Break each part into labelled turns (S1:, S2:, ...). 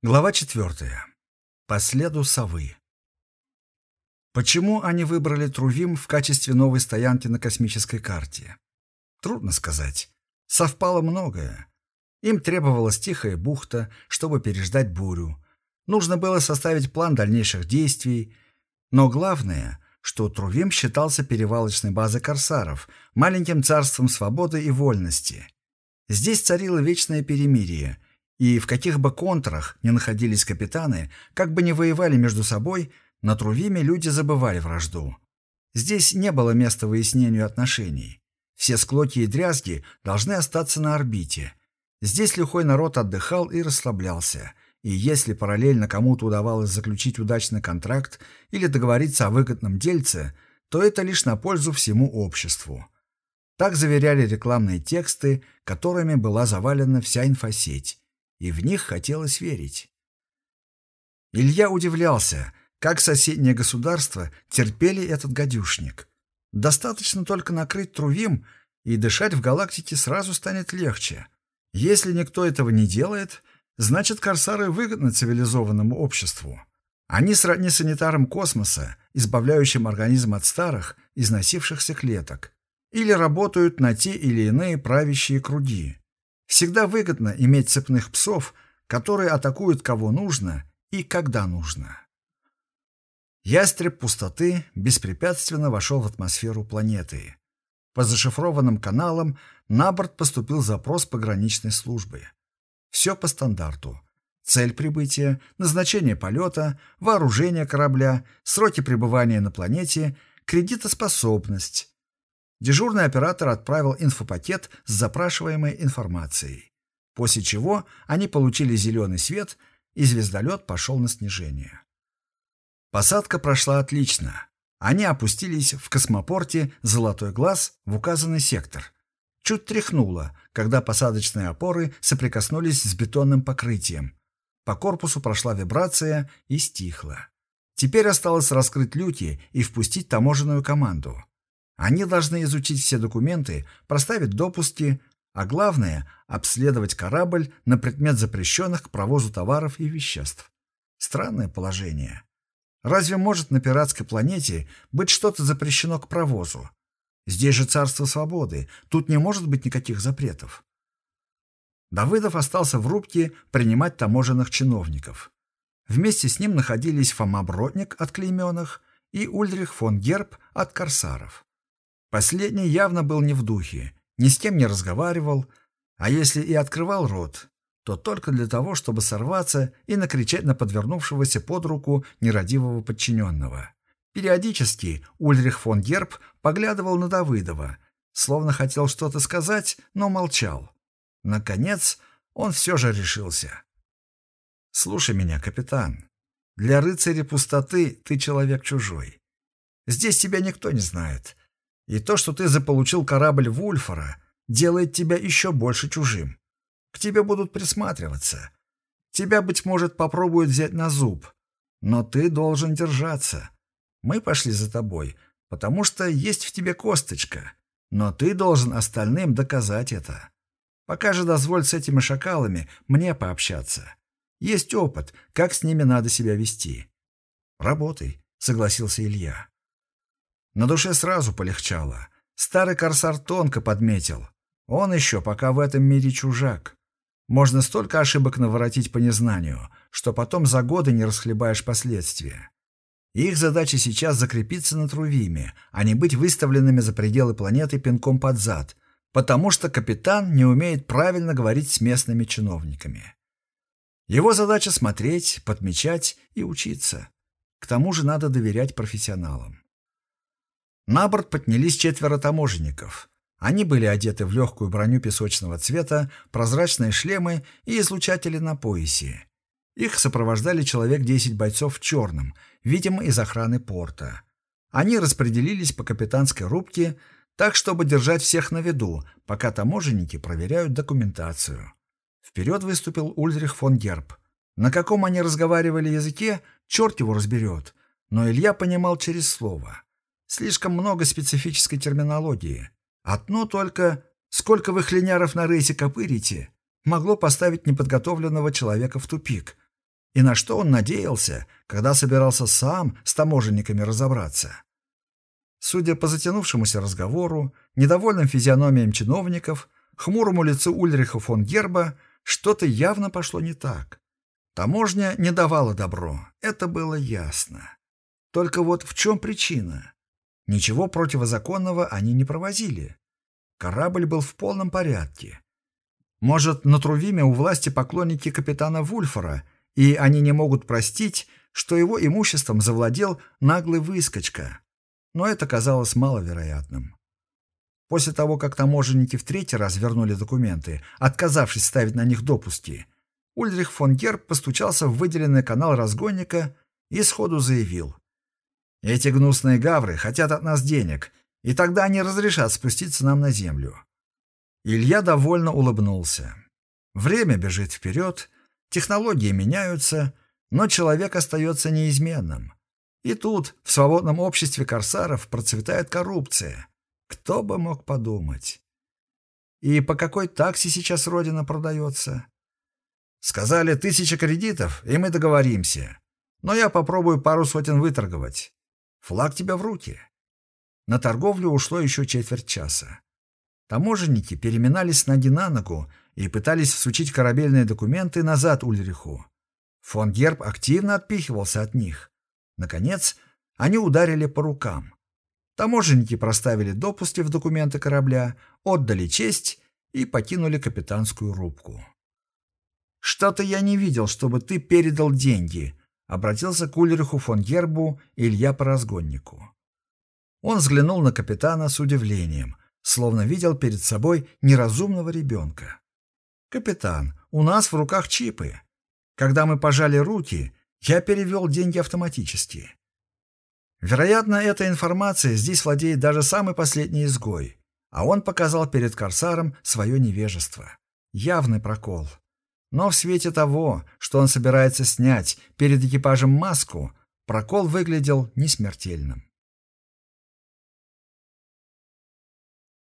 S1: Глава четвертая. По следу совы. Почему они выбрали Трувим в качестве новой стоянки на космической карте? Трудно сказать. Совпало многое. Им требовалась тихая бухта, чтобы переждать бурю. Нужно было составить план дальнейших действий. Но главное, что Трувим считался перевалочной базой корсаров, маленьким царством свободы и вольности. Здесь царило вечное перемирие – и в каких бы контрах ни находились капитаны, как бы ни воевали между собой, на Трувиме люди забывали вражду. Здесь не было места выяснению отношений. Все склоки и дрязги должны остаться на орбите. Здесь лихой народ отдыхал и расслаблялся. И если параллельно кому-то удавалось заключить удачный контракт или договориться о выгодном дельце, то это лишь на пользу всему обществу. Так заверяли рекламные тексты, которыми была завалена вся инфосеть и в них хотелось верить. Илья удивлялся, как соседние государства терпели этот гадюшник. Достаточно только накрыть Трувим, и дышать в галактике сразу станет легче. Если никто этого не делает, значит, корсары выгодны цивилизованному обществу. Они сродни санитарам космоса, избавляющим организм от старых, износившихся клеток, или работают на те или иные правящие круги. Всегда выгодно иметь цепных псов, которые атакуют кого нужно и когда нужно. Ястреб пустоты беспрепятственно вошел в атмосферу планеты. По зашифрованным каналам на борт поступил запрос пограничной службы. Все по стандарту. Цель прибытия, назначение полета, вооружение корабля, сроки пребывания на планете, кредитоспособность, Дежурный оператор отправил инфопакет с запрашиваемой информацией, после чего они получили зеленый свет, и звездолет пошел на снижение. Посадка прошла отлично. Они опустились в космопорте «Золотой глаз» в указанный сектор. Чуть тряхнуло, когда посадочные опоры соприкоснулись с бетонным покрытием. По корпусу прошла вибрация и стихла. Теперь осталось раскрыть люки и впустить таможенную команду. Они должны изучить все документы, проставить допуски, а главное – обследовать корабль на предмет запрещенных к провозу товаров и веществ. Странное положение. Разве может на пиратской планете быть что-то запрещено к провозу? Здесь же царство свободы, тут не может быть никаких запретов. Давыдов остался в рубке принимать таможенных чиновников. Вместе с ним находились Фома Бродник от клейменных и Ульрих фон Герб от корсаров. Последний явно был не в духе, ни с кем не разговаривал, а если и открывал рот, то только для того, чтобы сорваться и накричать на подвернувшегося под руку нерадивого подчиненного. Периодически Ульрих фон Герб поглядывал на Давыдова, словно хотел что-то сказать, но молчал. Наконец, он все же решился. «Слушай меня, капитан. Для рыцаря пустоты ты человек чужой. Здесь тебя никто не знает, и то, что ты заполучил корабль Вульфора, делает тебя еще больше чужим. К тебе будут присматриваться. Тебя, быть может, попробуют взять на зуб. Но ты должен держаться. Мы пошли за тобой, потому что есть в тебе косточка. Но ты должен остальным доказать это. Пока же дозволь с этими шакалами мне пообщаться. Есть опыт, как с ними надо себя вести. Работай, согласился Илья. На душе сразу полегчало. Старый корсар тонко подметил. Он еще пока в этом мире чужак. Можно столько ошибок наворотить по незнанию, что потом за годы не расхлебаешь последствия. Их задача сейчас закрепиться на Трувиме, а не быть выставленными за пределы планеты пинком под зад, потому что капитан не умеет правильно говорить с местными чиновниками. Его задача смотреть, подмечать и учиться. К тому же надо доверять профессионалам. На борт поднялись четверо таможенников. Они были одеты в легкую броню песочного цвета, прозрачные шлемы и излучатели на поясе. Их сопровождали человек 10 бойцов в черном, видимо, из охраны порта. Они распределились по капитанской рубке, так, чтобы держать всех на виду, пока таможенники проверяют документацию. Вперед выступил Ульрих фон Герб. На каком они разговаривали языке, черт его разберет, но Илья понимал через слово. Слишком много специфической терминологии. Одно только «сколько вы хлиняров на рейсе копырите» могло поставить неподготовленного человека в тупик. И на что он надеялся, когда собирался сам с таможенниками разобраться? Судя по затянувшемуся разговору, недовольным физиономиям чиновников, хмурому лицу Ульриха фон Герба, что-то явно пошло не так. Таможня не давала добро, это было ясно. Только вот в чем причина? Ничего противозаконного они не провозили. Корабль был в полном порядке. Может, на Трувиме у власти поклонники капитана Вульфора, и они не могут простить, что его имуществом завладел наглый выскочка. Но это казалось маловероятным. После того, как таможенники в третий раз вернули документы, отказавшись ставить на них допуски, Ульрих фон Герб постучался в выделенный канал разгонника и сходу заявил. «Эти гнусные гавры хотят от нас денег, и тогда они разрешат спуститься нам на землю». Илья довольно улыбнулся. Время бежит вперед, технологии меняются, но человек остается неизменным. И тут, в свободном обществе корсаров, процветает коррупция. Кто бы мог подумать? И по какой такси сейчас Родина продается? Сказали тысяча кредитов, и мы договоримся. Но я попробую пару сотен выторговать. Флаг тебя в руки. На торговлю ушло еще четверть часа. Таможенники переминались ноги на ногу и пытались всучить корабельные документы назад Ульриху. Фон Герб активно отпихивался от них. Наконец, они ударили по рукам. Таможенники проставили допуски в документы корабля, отдали честь и покинули капитанскую рубку. «Что-то я не видел, чтобы ты передал деньги», — обратился к Ульриху фон Гербу Илья по разгоннику. Он взглянул на капитана с удивлением, словно видел перед собой неразумного ребенка. «Капитан, у нас в руках чипы. Когда мы пожали руки, я перевел деньги автоматически. Вероятно, эта информация здесь владеет даже самый последний изгой, а он показал перед Корсаром свое невежество. Явный прокол. Но в свете того, что он собирается снять перед экипажем маску, прокол выглядел несмертельным.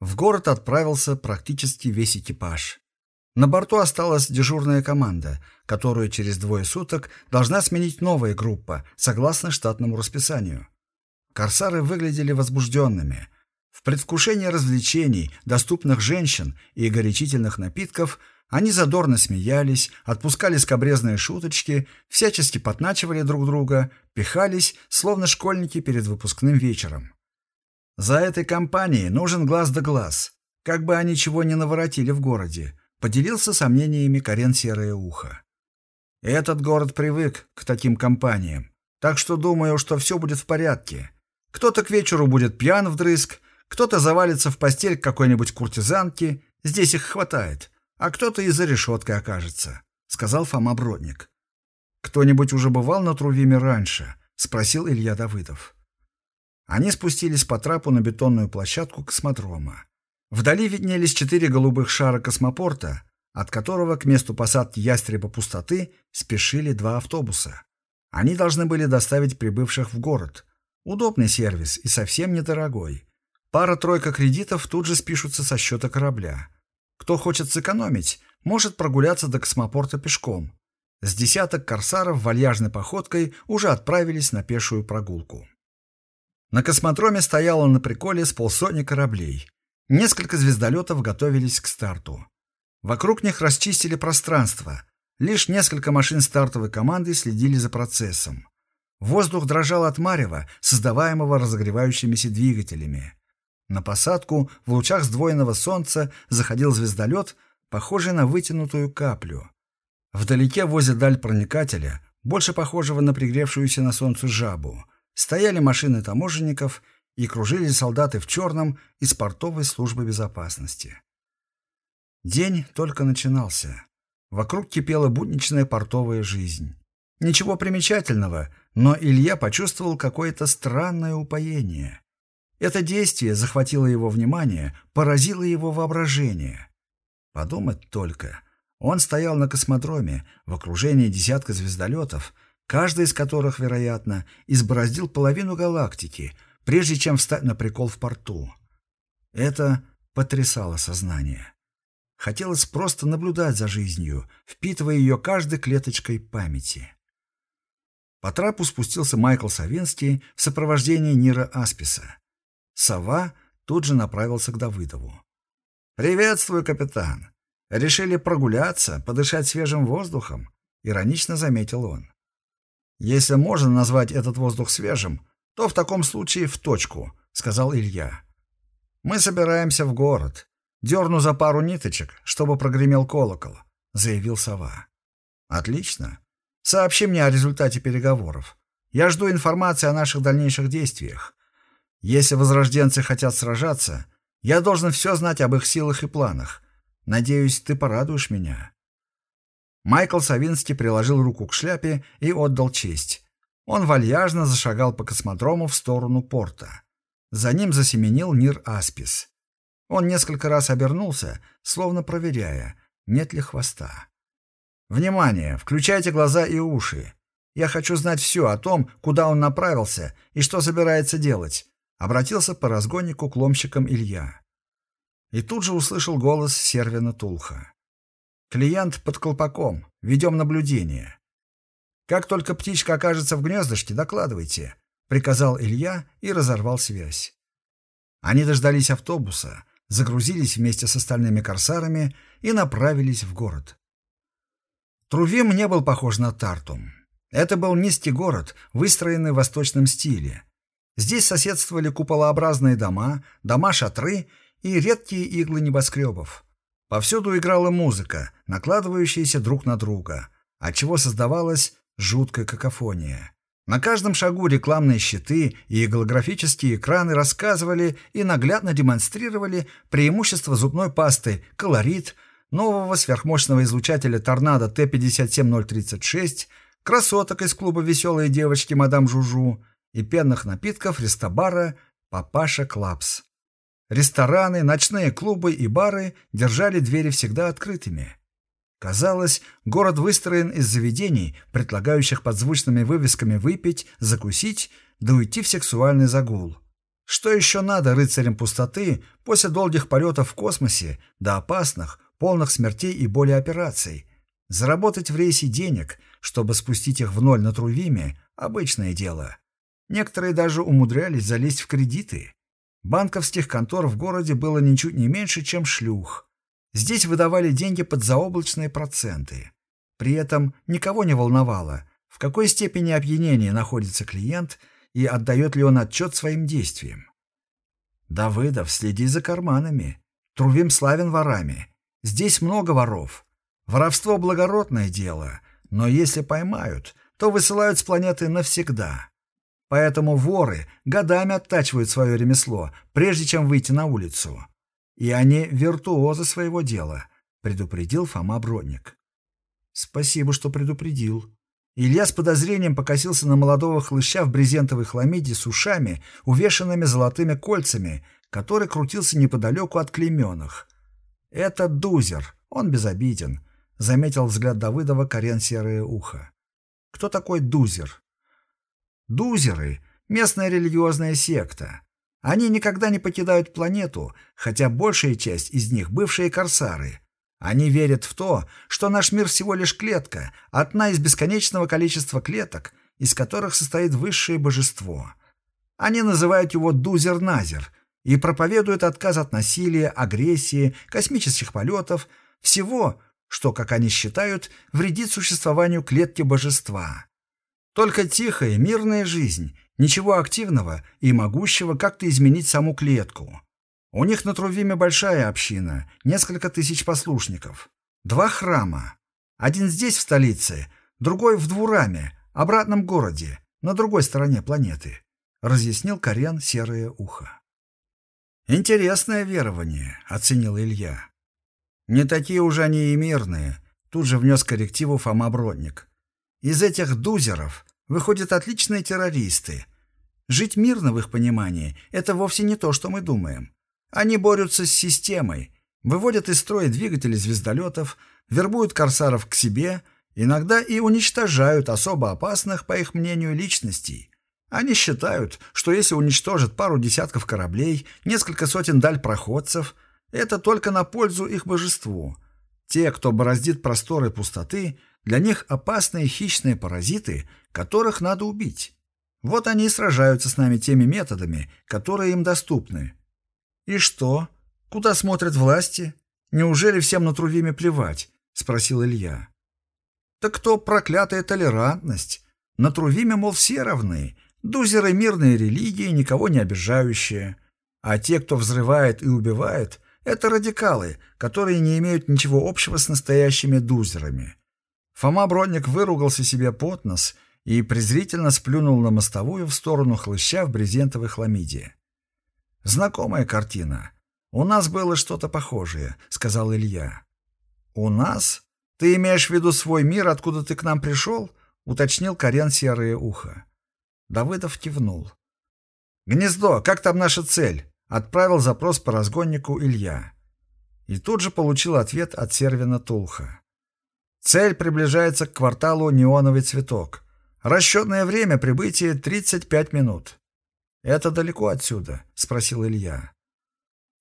S1: В город отправился практически весь экипаж. На борту осталась дежурная команда, которую через двое суток должна сменить новая группа, согласно штатному расписанию. Корсары выглядели возбужденными. В предвкушении развлечений, доступных женщин и горячительных напитков – они задорно смеялись, отпускали скобрезные шуточки, всячески подначивали друг друга, пихались, словно школьники перед выпускным вечером. За этой компанией нужен глаз да глаз, как бы они чего не наворотили в городе, поделился сомнениями Карен Серое Ухо. Этот город привык к таким компаниям, так что думаю, что все будет в порядке. Кто-то к вечеру будет пьян вдрызг, кто-то завалится в постель к какой-нибудь куртизанке, здесь их хватает а кто-то и за решеткой окажется», — сказал Фома Бродник. «Кто-нибудь уже бывал на Трувиме раньше?» — спросил Илья Давыдов. Они спустились по трапу на бетонную площадку космодрома. Вдали виднелись четыре голубых шара космопорта, от которого к месту посадки ястреба пустоты спешили два автобуса. Они должны были доставить прибывших в город. Удобный сервис и совсем недорогой. Пара-тройка кредитов тут же спишутся со счета корабля. Кто хочет сэкономить, может прогуляться до космопорта пешком. С десяток корсаров вальяжной походкой уже отправились на пешую прогулку. На космодроме стояло на приколе с полсотни кораблей. Несколько звездолетов готовились к старту. Вокруг них расчистили пространство. Лишь несколько машин стартовой команды следили за процессом. Воздух дрожал от марева, создаваемого разогревающимися двигателями. На посадку в лучах сдвоенного солнца заходил звездолет, похожий на вытянутую каплю. Вдалеке возле даль проникателя, больше похожего на пригревшуюся на солнце жабу, стояли машины таможенников и кружили солдаты в черном из портовой службы безопасности. День только начинался. Вокруг кипела будничная портовая жизнь. Ничего примечательного, но Илья почувствовал какое-то странное упоение. Это действие захватило его внимание, поразило его воображение. Подумать только. Он стоял на космодроме в окружении десятка звездолетов, каждый из которых, вероятно, избороздил половину галактики, прежде чем встать на прикол в порту. Это потрясало сознание. Хотелось просто наблюдать за жизнью, впитывая ее каждой клеточкой памяти. По трапу спустился Майкл Савинский в сопровождении Нира Асписа. Сова тут же направился к Давыдову. «Приветствую, капитан. Решили прогуляться, подышать свежим воздухом?» — иронично заметил он. «Если можно назвать этот воздух свежим, то в таком случае в точку», — сказал Илья. «Мы собираемся в город. Дерну за пару ниточек, чтобы прогремел колокол», — заявил Сова. «Отлично. Сообщи мне о результате переговоров. Я жду информации о наших дальнейших действиях. Если возрожденцы хотят сражаться, я должен все знать об их силах и планах. Надеюсь, ты порадуешь меня». Майкл Савинский приложил руку к шляпе и отдал честь. Он вальяжно зашагал по космодрому в сторону порта. За ним засеменил Нир Аспис. Он несколько раз обернулся, словно проверяя, нет ли хвоста. «Внимание! Включайте глаза и уши. Я хочу знать все о том, куда он направился и что собирается делать», — обратился по разгоннику к ломщикам Илья. И тут же услышал голос Сервина Тулха. «Клиент под колпаком. Ведем наблюдение. Как только птичка окажется в гнездышке, докладывайте», — приказал Илья и разорвал связь. Они дождались автобуса, загрузились вместе с остальными корсарами и направились в город. Трувим не был похож на Тартум. Это был низкий город, выстроенный в восточном стиле. Здесь соседствовали куполообразные дома, дома-шатры и редкие иглы небоскребов. Повсюду играла музыка, накладывающаяся друг на друга, отчего создавалась жуткая какофония. На каждом шагу рекламные щиты и голографические экраны рассказывали и наглядно демонстрировали преимущества зубной пасты, колорит – нового сверхмощного излучателя «Торнадо Т-57036», красоток из клуба «Веселые девочки» мадам Жужу и пенных напитков рестобара «Папаша Клапс». Рестораны, ночные клубы и бары держали двери всегда открытыми. Казалось, город выстроен из заведений, предлагающих под звучными вывесками выпить, закусить, да уйти в сексуальный загул. Что еще надо рыцарям пустоты после долгих полетов в космосе, да опасных, полных смертей и боли операций. Заработать в рейсе денег, чтобы спустить их в ноль на Трувиме – обычное дело. Некоторые даже умудрялись залезть в кредиты. Банковских контор в городе было ничуть не меньше, чем шлюх. Здесь выдавали деньги под заоблачные проценты. При этом никого не волновало, в какой степени опьянения находится клиент и отдает ли он отчет своим действиям. Давыдов, следи за карманами. Трувим славен ворами. Здесь много воров. Воровство — благородное дело, но если поймают, то высылают с планеты навсегда. Поэтому воры годами оттачивают свое ремесло, прежде чем выйти на улицу. И они виртуозы своего дела, предупредил Фома Бродник. Спасибо, что предупредил. Илья с подозрением покосился на молодого хлыща в брезентовой хламиде с ушами, увешанными золотыми кольцами, который крутился неподалеку от клейменных. «Это Дузер, он безобиден», — заметил взгляд Давыдова Карен Серое Ухо. «Кто такой Дузер?» «Дузеры — местная религиозная секта. Они никогда не покидают планету, хотя большая часть из них — бывшие корсары. Они верят в то, что наш мир всего лишь клетка, одна из бесконечного количества клеток, из которых состоит высшее божество. Они называют его Дузер-Назер — и проповедуют отказ от насилия, агрессии, космических полетов, всего, что, как они считают, вредит существованию клетки божества. Только тихая, мирная жизнь, ничего активного и могущего как-то изменить саму клетку. У них на Трувиме большая община, несколько тысяч послушников. Два храма. Один здесь, в столице, другой в Двураме, обратном городе, на другой стороне планеты, разъяснил Карен Серое Ухо. «Интересное верование», — оценил Илья. «Не такие уж они и мирные», — тут же внес коррективу Фома Бродник. «Из этих дузеров выходят отличные террористы. Жить мирно в их понимании — это вовсе не то, что мы думаем. Они борются с системой, выводят из строя двигатели звездолетов, вербуют корсаров к себе, иногда и уничтожают особо опасных, по их мнению, личностей. Они считают, что если уничтожат пару десятков кораблей, несколько сотен дальпроходцев, это только на пользу их божеству. Те, кто бороздит просторы пустоты, для них опасные хищные паразиты, которых надо убить. Вот они и сражаются с нами теми методами, которые им доступны. И что? Куда смотрят власти? Неужели всем на Трувиме плевать? Спросил Илья. Так кто проклятая толерантность? На Трувиме, мол, все равны. Дузеры мирные религии, никого не обижающие. А те, кто взрывает и убивает, это радикалы, которые не имеют ничего общего с настоящими дузерами. Фома Бронник выругался себе под нос и презрительно сплюнул на мостовую в сторону хлыща в брезентовой хламиде. «Знакомая картина. У нас было что-то похожее», — сказал Илья. «У нас? Ты имеешь в виду свой мир, откуда ты к нам пришел?» — уточнил Карен Серое Ухо. Давыдов кивнул. «Гнездо, как там наша цель?» — отправил запрос по разгоннику Илья. И тут же получил ответ от Сервина Тулха. Цель приближается к кварталу «Неоновый цветок». Расчетное время прибытия 35 минут. «Это далеко отсюда?» — спросил Илья.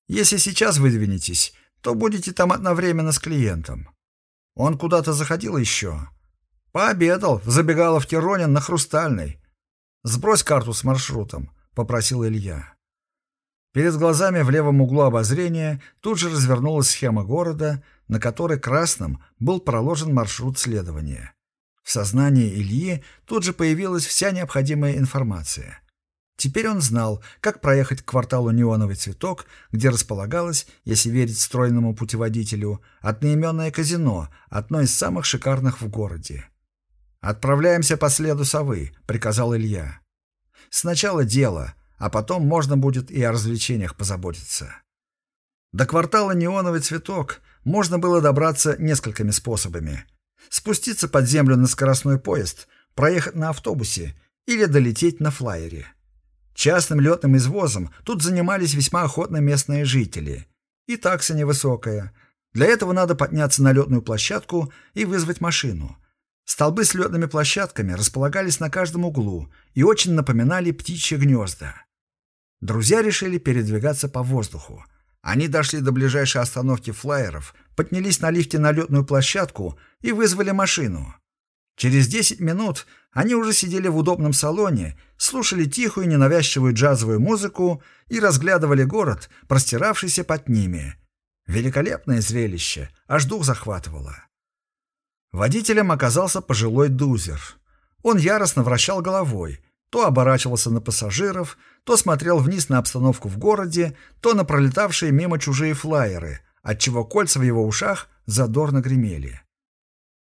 S1: «Если сейчас выдвинетесь, то будете там одновременно с клиентом. Он куда-то заходил еще?» «Пообедал в забегаловке Ронин на Хрустальной. Сбрось карту с маршрутом», — попросил Илья. Перед глазами в левом углу обозрения тут же развернулась схема города, на которой красным был проложен маршрут следования. В сознании Ильи тут же появилась вся необходимая информация. Теперь он знал, как проехать к кварталу «Неоновый цветок», где располагалось, если верить стройному путеводителю, одноименное казино, одно из самых шикарных в городе. «Отправляемся по следу совы», — приказал Илья. «Сначала дело, а потом можно будет и о развлечениях позаботиться». До квартала «Неоновый цветок» можно было добраться несколькими способами. Спуститься под землю на скоростной поезд, проехать на автобусе или долететь на флайере. Частным летным извозом тут занимались весьма охотно местные жители. И такса невысокая. Для этого надо подняться на летную площадку и вызвать машину. Столбы с летными площадками располагались на каждом углу и очень напоминали птичьи гнезда. Друзья решили передвигаться по воздуху. Они дошли до ближайшей остановки флайеров, поднялись на лифте на летную площадку и вызвали машину. Через 10 минут они уже сидели в удобном салоне, слушали тихую ненавязчивую джазовую музыку и разглядывали город, простиравшийся под ними. Великолепное зрелище, аж дух захватывало. Водителем оказался пожилой дузер. Он яростно вращал головой, то оборачивался на пассажиров, то смотрел вниз на обстановку в городе, то на пролетавшие мимо чужие флайеры, отчего кольца в его ушах задорно гремели.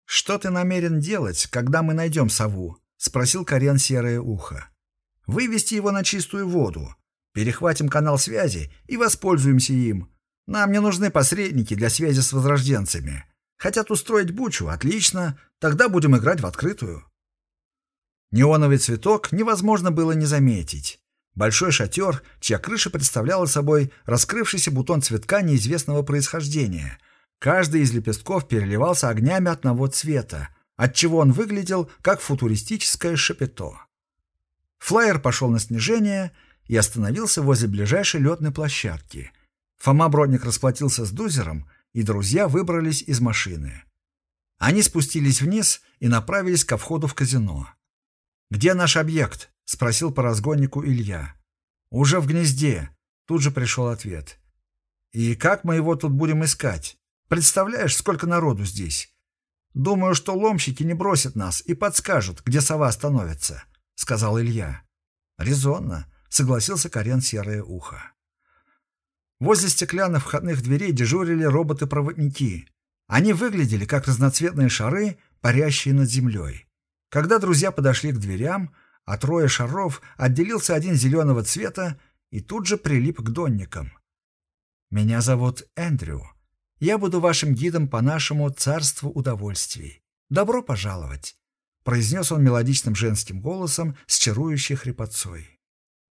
S1: «Что ты намерен делать, когда мы найдем сову?» — спросил Карен Серое Ухо. «Вывести его на чистую воду. Перехватим канал связи и воспользуемся им. Нам не нужны посредники для связи с возрожденцами. Хотят устроить бучу? Отлично. Тогда будем играть в открытую». Неоновый цветок невозможно было не заметить. Большой шатер, чья крыша представляла собой раскрывшийся бутон цветка неизвестного происхождения — Каждый из лепестков переливался огнями одного цвета, отчего он выглядел как футуристическое шапито. Флайер пошел на снижение и остановился возле ближайшей летной площадки. Фома Бродник расплатился с дузером, и друзья выбрались из машины. Они спустились вниз и направились ко входу в казино. «Где наш объект?» — спросил по разгоннику Илья. «Уже в гнезде», — тут же пришел ответ. «И как мы его тут будем искать?» Представляешь, сколько народу здесь? Думаю, что ломщики не бросят нас и подскажут, где сова становится, — сказал Илья. Резонно, — согласился Карен Серое Ухо. Возле стеклянных входных дверей дежурили роботы-проводники. Они выглядели как разноцветные шары, парящие над землей. Когда друзья подошли к дверям, от роя шаров отделился один зеленого цвета и тут же прилип к донникам. «Меня зовут Эндрю», я буду вашим гидом по нашему царству удовольствий. Добро пожаловать!» — произнес он мелодичным женским голосом с чарующей хрипотцой.